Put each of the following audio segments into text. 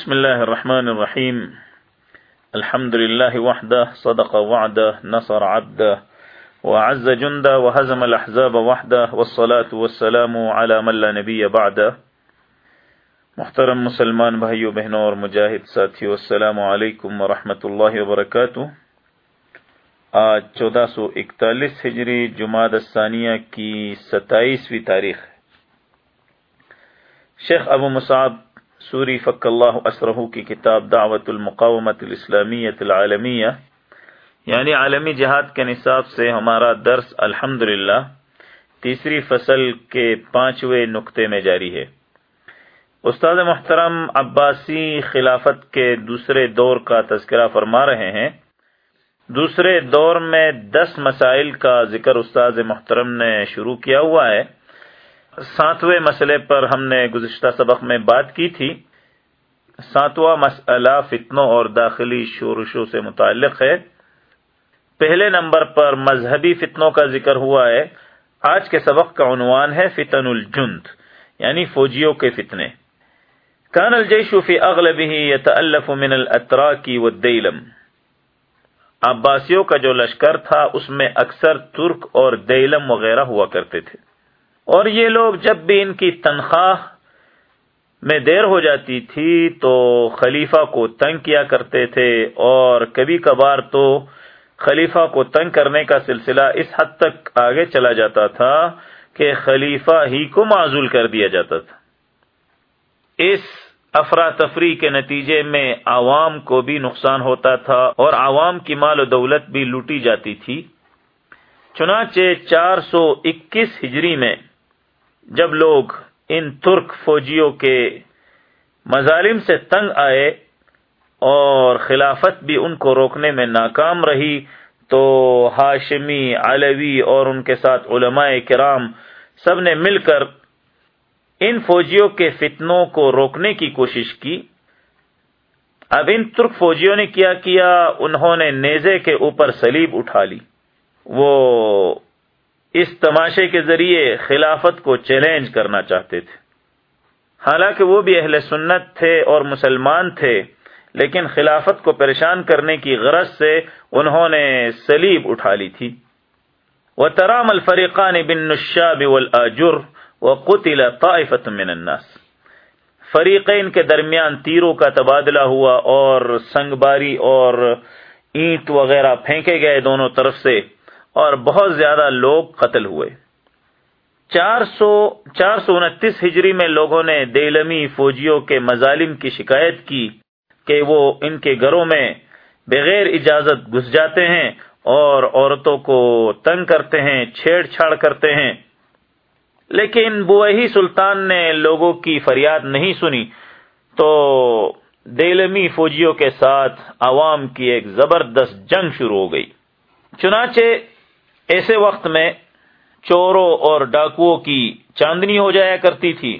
بسم الله الرحمن الرحيم الحمد لله وحده صدق وعده نصر عبده وعز جنده وهزم الأحزاب وحده والصلاة والسلام على من لا نبي بعده محترم مسلمان بھائیو، بہنوں اور مجاہد ساتھیو، السلام علیکم ورحمۃ اللہ وبرکاتہ. آج چودہ سو اکتالیس ہجری جماعت الثانیہ کی ستائیسویں تاریخ شیخ ابو مصعب سوری فق اللہ اسرہ کی کتاب دعوت المقامت الاسلامیت العالمیہ۔ یعنی عالمی جہاد کے نصاب سے ہمارا درس الحمد تیسری فصل کے پانچویں نقطے میں جاری ہے۔ استاد محترم عباسی خلافت کے دوسرے دور کا تذکرہ فرما رہے ہیں۔ دوسرے دور میں دس مسائل کا ذکر استاد محترم نے شروع کیا ہوا ہے۔ ساتویں مسئلے پر ہم نے گزشتہ سبق میں بات کی تھی۔ ساتواں مسئلہ فتنوں اور داخلی شورشوں سے متعلق ہے۔ پہلے نمبر پر مذہبی فتنوں کا ذکر ہوا ہے۔ آج کے سبق کا عنوان ہے فتن الجند یعنی فوجیوں کے فتنے۔ کان الجیش فی اغلبه يتالف من الاتراک والدیلم عباسیوں کا جو لشکر تھا، اس میں اکثر ترک اور دیلم وغیرہ ہوا کرتے تھے۔ اور یہ لوگ جب بھی ان کی تنخواہ میں دیر ہو جاتی تھی تو خلیفہ کو تنگ کیا کرتے تھے اور کبھی کبھار تو خلیفہ کو تنگ کرنے کا سلسلہ اس حد تک آگے چلا جاتا تھا کہ خلیفہ ہی کو معذول کر دیا جاتا تھا۔ اس افراتفری کے نتیجے میں عوام کو بھی نقصان ہوتا تھا اور عوام کی مال و دولت بھی لوٹی جاتی تھی۔ چنانچہ چار سو اکیس ہجری میں جب لوگ ان ترک فوجیوں کے مظالم سے تنگ آئے اور خلافت بھی ان کو روکنے میں ناکام رہی، تو ہاشمی، علوی اور ان کے ساتھ علماء کرام سب نے مل کر ان فوجیوں کے فتنوں کو روکنے کی کوشش کی۔ اب ان ترک فوجیوں نے کیا کیا، انہوں نے نیزے کے اوپر سلیب اٹھا لی۔ وہ اس تماشے کے ذریعے خلافت کو چیلنج کرنا چاہتے تھے۔ حالانکہ وہ بھی اہل سنت تھے اور مسلمان تھے، لیکن خلافت کو پریشان کرنے کی غرض سے انہوں نے سلیب اٹھا لی تھی۔ وہ ترام الفریقان بن نشاب والآجر وقتل طائفة من الناس۔ فریقین کے درمیان تیروں کا تبادلہ ہوا اور سنگ باری اور اینٹ وغیرہ پھینکے گئے دونوں طرف سے۔ اور بہت زیادہ لوگ قتل ہوئے۔ چار سو چار سو انتیس ہجری میں لوگوں نے دیلمی فوجیوں کے مظالم کی شکایت کی کہ وہ ان کے گھروں میں بغیر اجازت گھس جاتے ہیں اور عورتوں کو تنگ کرتے ہیں، چھیڑ چھاڑ کرتے ہیں۔ لیکن بوہی سلطان نے لوگوں کی فریاد نہیں سنی۔ تو دیلمی فوجیوں کے ساتھ عوام کی ایک زبردست جنگ شروع ہو گئی۔ چنانچہ ایسے وقت میں چوروں اور ڈاکوؤں کی چاندنی ہو جایا کرتی تھی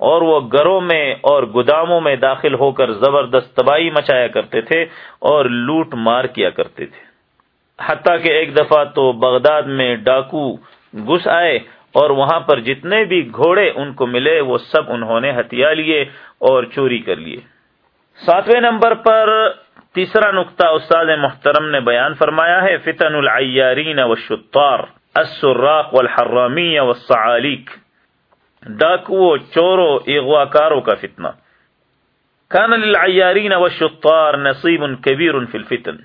اور وہ گھروں میں اور گوداموں میں داخل ہو کر زبردست تباہی مچایا کرتے تھے اور لوٹ مار کیا کرتے تھے۔ حتیٰ کہ ایک دفعہ تو بغداد میں ڈاکو گھس آئے اور وہاں پر جتنے بھی گھوڑے ان کو ملے وہ سب انہوں نے ہتھیا لیے اور چوری کر لیے۔ ساتویں نمبر پر تیسرا نقطہ استاد محترم نے بیان فرمایا ہے، فتن العیارین والشطار، السراق والحرامی والسعالیک ڈاکو، چورو اغواکاروں کا فتنہ۔ کان للعیارین والشطار نصیب کبیر فی الفتن۔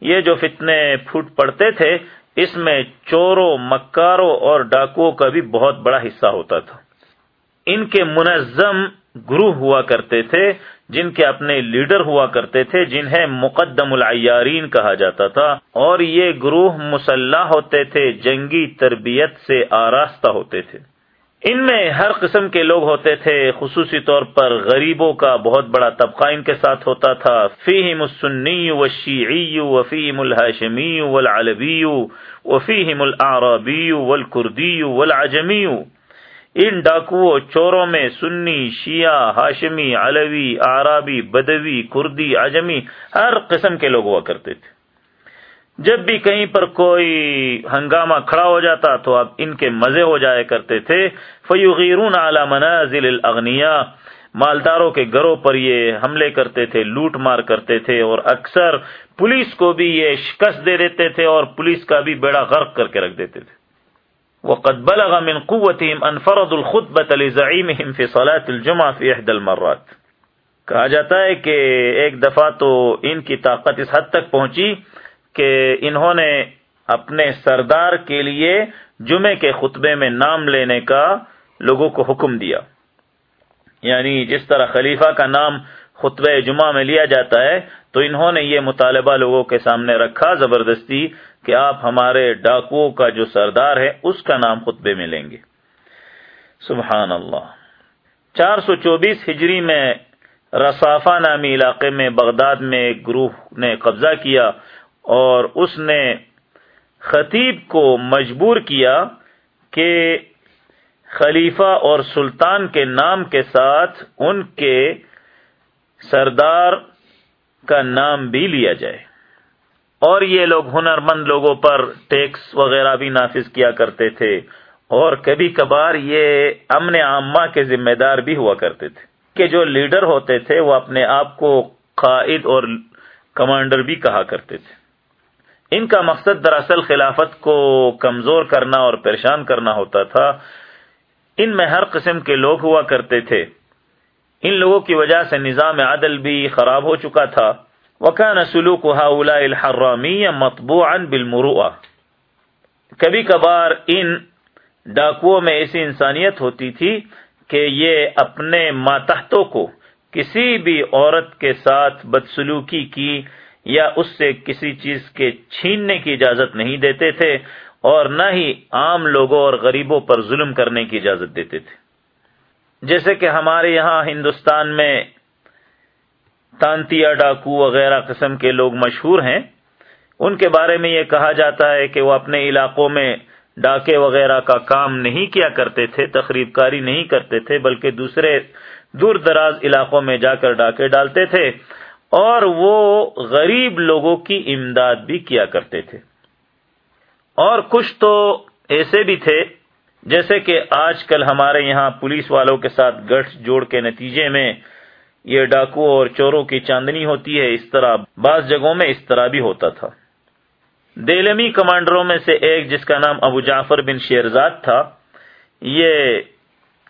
یہ جو فتنے پھوٹ پڑتے تھے، اس میں چوروں مکاروں اور ڈاکوؤں کا بھی بہت بڑا حصہ ہوتا تھا۔ ان کے منظم گروہ ہوا کرتے تھے۔ جن کے اپنے لیڈر ہوا کرتے تھے، جنہیں مقدم العیارین کہا جاتا تھا۔ اور یہ گروہ مسلح ہوتے تھے، جنگی تربیت سے آراستہ ہوتے تھے۔ ان میں ہر قسم کے لوگ ہوتے تھے، خصوصی طور پر غریبوں کا بہت بڑا طبقہ ان کے ساتھ ہوتا تھا۔ فیم السنی و شیعی و فیم الحاشمی والعلوی و فیم العربی والکردی والعجمی ان ڈاکو چوروں میں سنی، شیعہ، ہاشمی، علوی آرابی بدوی، کردی اجمی ہر قسم کے لوگ ہوا کرتے تھے۔ جب بھی کہیں پر کوئی ہنگامہ کھڑا ہو جاتا تو اب ان کے مزے ہو جایا کرتے تھے۔ فیغیرون اعلی منازل الاغنیا مالداروں کے گھروں پر یہ حملے کرتے تھے، لوٹ مار کرتے تھے اور اکثر پولیس کو بھی یہ شکست دے دیتے تھے اور پولیس کا بھی بیڑا غرق کر کے رکھ دیتے تھے۔ وقد بلغ من قوتهم ان فرضوا الخطبه لزعيمهم في صلاه الجمعه في احدى المرات. کہا جاتا ہے کہ ایک دفعہ تو ان کی طاقت اس حد تک پہنچی کہ انہوں نے اپنے سردار کے لیے جمعے کے خطبے میں نام لینے کا لوگوں کو حکم دیا۔ یعنی جس طرح خلیفہ کا نام خطبہ جمعہ میں لیا جاتا ہے تو انہوں نے یہ مطالبہ لوگوں کے سامنے رکھا، زبردستی کہ آپ ہمارے ڈاکو کا جو سردار ہے، اس کا نام خطبے میں لیں گے۔ سبحان اللہ چار سو چوبیس ہجری میں رسافہ نامی علاقے میں بغداد میں ایک گروہ نے قبضہ کیا اور اس نے خطیب کو مجبور کیا کہ خلیفہ اور سلطان کے نام کے ساتھ ان کے سردار کا نام بھی لیا جائے۔ اور یہ لوگ ہنر مند لوگوں پر ٹیکس وغیرہ بھی نافذ کیا کرتے تھے اور کبھی کبھار یہ امن عامہ کے ذمہ دار بھی ہوا کرتے تھے کہ جو لیڈر ہوتے تھے وہ اپنے آپ کو قائد اور کمانڈر بھی کہا کرتے تھے۔ ان کا مقصد دراصل خلافت کو کمزور کرنا اور پریشان کرنا ہوتا تھا۔ ان میں ہر قسم کے لوگ ہوا کرتے تھے۔ ان لوگوں کی وجہ سے نظام عدل بھی خراب ہو چکا تھا۔ وکان سلوک هؤلاء الحرامی مطبوعا بالمروءه کبھی کبھار ان ڈاکوؤں میں ایسی انسانیت ہوتی تھی کہ یہ اپنے ماتحتوں کو کسی بھی عورت کے ساتھ بدسلوکی کی یا اس سے کسی چیز کے چھیننے کی اجازت نہیں دیتے تھے اور نہ ہی عام لوگوں اور غریبوں پر ظلم کرنے کی اجازت دیتے تھے۔ جیسے کہ ہمارے یہاں ہندوستان میں تانتیا ڈاکو وغیرہ قسم کے لوگ مشہور ہیں۔ ان کے بارے میں یہ کہا جاتا ہے کہ وہ اپنے علاقوں میں ڈاکے وغیرہ کا کام نہیں کیا کرتے تھے تقریب کاری نہیں کرتے تھے، بلکہ دوسرے دور دراز علاقوں میں جا کر ڈاکے ڈالتے تھے۔ اور وہ غریب لوگوں کی امداد بھی کیا کرتے تھے۔ اور کچھ تو ایسے بھی تھے، جیسے کہ آج کل ہمارے یہاں پولیس والوں کے ساتھ گٹھ جوڑ کے نتیجے میں یہ ڈاکو اور چوروں کی چاندنی ہوتی ہے، اس طرح بعض جگہوں میں اس طرح بھی ہوتا تھا۔ دیلمی کمانڈروں میں سے ایک، جس کا نام ابو جعفر بن شیرزاد تھا، یہ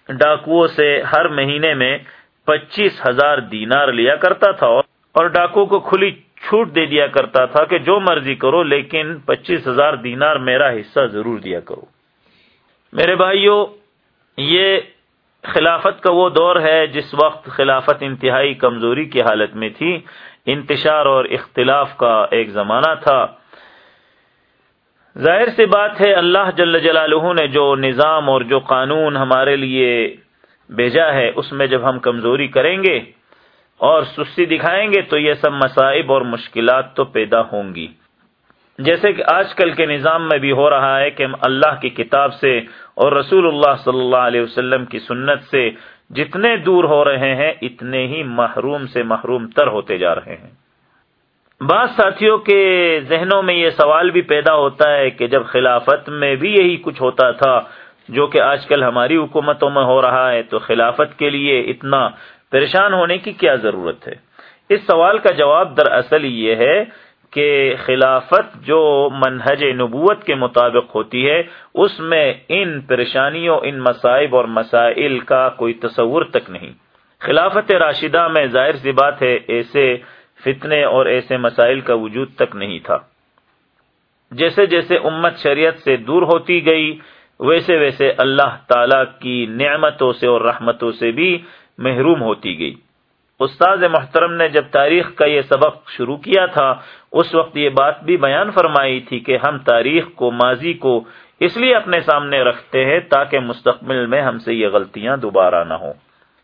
ڈاکوؤں سے ہر مہینے میں پچیس ہزار دینار لیا کرتا تھا اور ڈاکو کو کھلی چھوٹ دے دیا کرتا تھا کہ جو مرضی کرو، لیکن پچیس ہزار دینار میرا حصہ ضرور دیا کرو۔ میرے بھائیوں یہ خلافت کا وہ دور ہے جس وقت خلافت انتہائی کمزوری کی حالت میں تھی، انتشار اور اختلاف کا ایک زمانہ تھا۔ ظاہر سی بات ہے، اللہ جل جلالہ نے جو نظام اور جو قانون ہمارے لیے بھیجا ہے، اس میں جب ہم کمزوری کریں گے اور سستی دکھائیں گے، تو یہ سب مصائب اور مشکلات تو پیدا ہوں گی۔ جیسے کہ آج کل کے نظام میں بھی ہو رہا ہے کہ ہم اللہ کی کتاب سے اور رسول اللہ صلی اللہ علیہ وسلم کی سنت سے جتنے دور ہو رہے ہیں، اتنے ہی محروم سے محروم تر ہوتے جا رہے ہیں۔ بعض ساتھیوں کے ذہنوں میں یہ سوال بھی پیدا ہوتا ہے کہ جب خلافت میں بھی یہی کچھ ہوتا تھا جو کہ آج کل ہماری حکومتوں میں ہو رہا ہے، تو خلافت کے لیے اتنا پریشان ہونے کی کیا ضرورت ہے؟ اس سوال کا جواب دراصل یہ ہے کہ خلافت جو منہج نبوت کے مطابق ہوتی ہے، اس میں ان پریشانیوں، ان مصائب اور مسائل کا کوئی تصور تک نہیں۔ خلافت راشدہ میں ظاہر سی بات ہے، ایسے فتنے اور ایسے مسائل کا وجود تک نہیں تھا۔ جیسے جیسے امت شریعت سے دور ہوتی گئی، ویسے ویسے اللہ تعالی کی نعمتوں سے اور رحمتوں سے بھی محروم ہوتی گئی۔ استاد محترم نے جب تاریخ کا یہ سبق شروع کیا تھا، اس وقت یہ بات بھی بیان فرمائی تھی کہ ہم تاریخ کو، ماضی کو اس لیے اپنے سامنے رکھتے ہیں تاکہ مستقبل میں ہم سے یہ غلطیاں دوبارہ نہ ہوں۔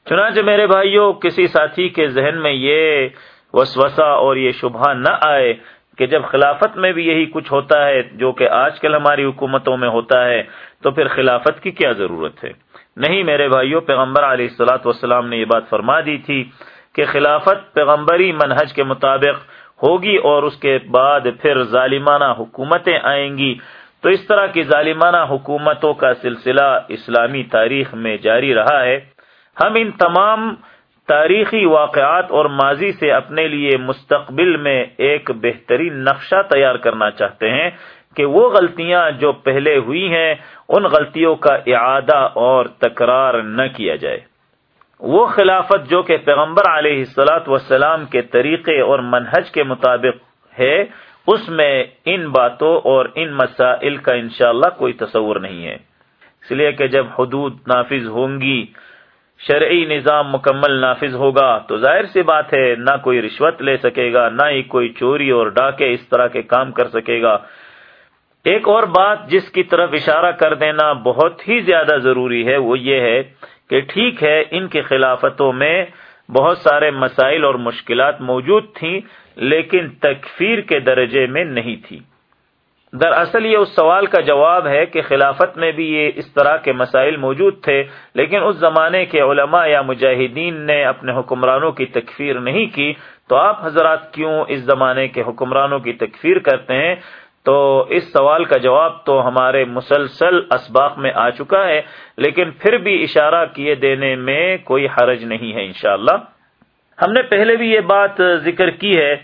چنانچہ میرے بھائیوں، کسی ساتھی کے ذہن میں یہ وسوسہ اور یہ شبہ نہ آئے کہ جب خلافت میں بھی یہی کچھ ہوتا ہے جو کہ آج کل ہماری حکومتوں میں ہوتا ہے، تو پھر خلافت کی کیا ضرورت ہے؟ نہیں میرے بھائیوں، پیغمبر علیہ السلاۃ والسلام نے یہ بات فرما دی تھی کہ خلافت پیغمبری منہج کے مطابق ہوگی اور اس کے بعد پھر ظالمانہ حکومتیں آئیں گی۔ تو اس طرح کی ظالمانہ حکومتوں کا سلسلہ اسلامی تاریخ میں جاری رہا ہے۔ ہم ان تمام تاریخی واقعات اور ماضی سے اپنے لیے مستقبل میں ایک بہترین نقشہ تیار کرنا چاہتے ہیں کہ وہ غلطیاں جو پہلے ہوئی ہیں، ان غلطیوں کا اعادہ اور تکرار نہ کیا جائے۔ وہ خلافت جو کہ پیغمبر علیہ السلاۃ وسلام کے طریقے اور منہج کے مطابق ہے، اس میں ان باتوں اور ان مسائل کا انشاءاللہ کوئی تصور نہیں ہے۔ اس لیے کہ جب حدود نافذ ہوں گی، شرعی نظام مکمل نافذ ہوگا، تو ظاہر سی بات ہے، نہ کوئی رشوت لے سکے گا، نہ ہی کوئی چوری اور ڈاکے اس طرح کے کام کر سکے گا۔ ایک اور بات جس کی طرف اشارہ کر دینا بہت ہی زیادہ ضروری ہے، وہ یہ ہے کہ ٹھیک ہے، ان کی خلافتوں میں بہت سارے مسائل اور مشکلات موجود تھیں، لیکن تکفیر کے درجے میں نہیں تھی۔ دراصل یہ اس سوال کا جواب ہے کہ خلافت میں بھی یہ اس طرح کے مسائل موجود تھے، لیکن اس زمانے کے علماء یا مجاہدین نے اپنے حکمرانوں کی تکفیر نہیں کی۔ تو آپ حضرات کیوں اس زمانے کے حکمرانوں کی تکفیر کرتے ہیں؟ تو اس سوال کا جواب تو ہمارے مسلسل اسباق میں آ چکا ہے، لیکن پھر بھی اشارہ کیے دینے میں کوئی حرج نہیں ہے انشاءاللہ۔ ہم نے پہلے بھی یہ بات ذکر کی ہے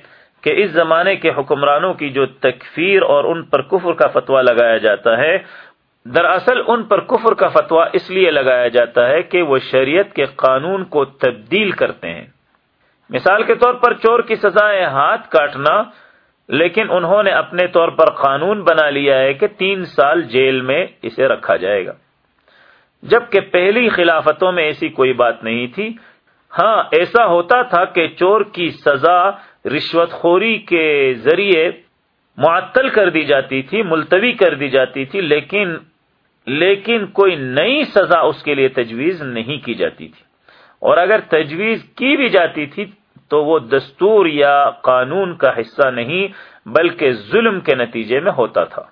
کہ اس زمانے کے حکمرانوں کی جو تکفیر اور ان پر کفر کا فتویٰ لگایا جاتا ہے، دراصل ان پر کفر کا فتویٰ اس لیے لگایا جاتا ہے کہ وہ شریعت کے قانون کو تبدیل کرتے ہیں۔ مثال کے طور پر چور کی سزائے ہاتھ کاٹنا لیکن انہوں نے اپنے طور پر قانون بنا لیا ہے کہ تین سال جیل میں اسے رکھا جائے گا۔ جبکہ پہلی خلافتوں میں ایسی کوئی بات نہیں تھی۔ ہاں ایسا ہوتا تھا کہ چور کی سزا رشوت خوری کے ذریعے معطل کر دی جاتی تھی، ملتوی کر دی جاتی تھی، لیکن لیکن کوئی نئی سزا اس کے لیے تجویز نہیں کی جاتی تھی۔ اور اگر تجویز کی بھی جاتی تھی تو وہ دستور یا قانون کا حصہ نہیں بلکہ ظلم کے نتیجے میں ہوتا تھا۔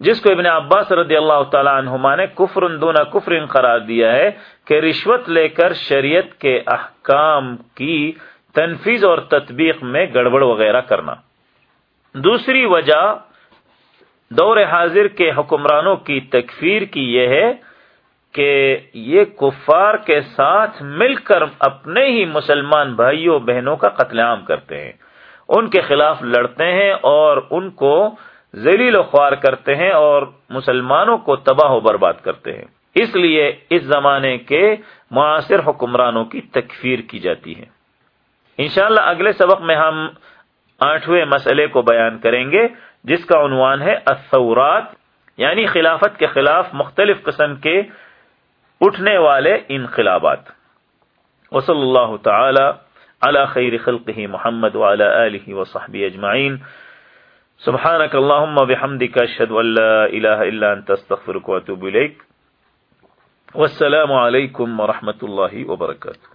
جس کو ابن عباس رضی اللہ تعالی عنہما نے کفر دونہ کفر قرار دیا ہے کہ رشوت لے کر شریعت کے احکام کی تنفیذ اور تطبیق میں گڑبڑ وغیرہ کرنا۔ دوسری وجہ دور حاضر کے حکمرانوں کی تکفیر کی یہ ہے کہ یہ کفار کے ساتھ مل کر اپنے ہی مسلمان بھائیوں بہنوں کا قتل عام کرتے ہیں۔ ان کے خلاف لڑتے ہیں اور ان کو ذلیل و خوار کرتے ہیں اور مسلمانوں کو تباہ و برباد کرتے ہیں۔ اس لیے اس زمانے کے معاصر حکمرانوں کی تکفیر کی جاتی ہے۔ انشاءاللہ اگلے سبق میں ہم آٹھویں مسئلے کو بیان کریں گے، جس کا عنوان ہے الثورات یعنی خلافت کے خلاف مختلف قسم کے اٹھنے والے انقلابات۔ وصلی اللہ تعالی علی خیر خلقہ محمد وعلی آلہ وصحبہ اجمعین۔ سبحانك اللهم وبحمدك اشهد ان لا اله الا انت استغفرك واتوب اليك والسلام عليكم ورحمه الله وبركاته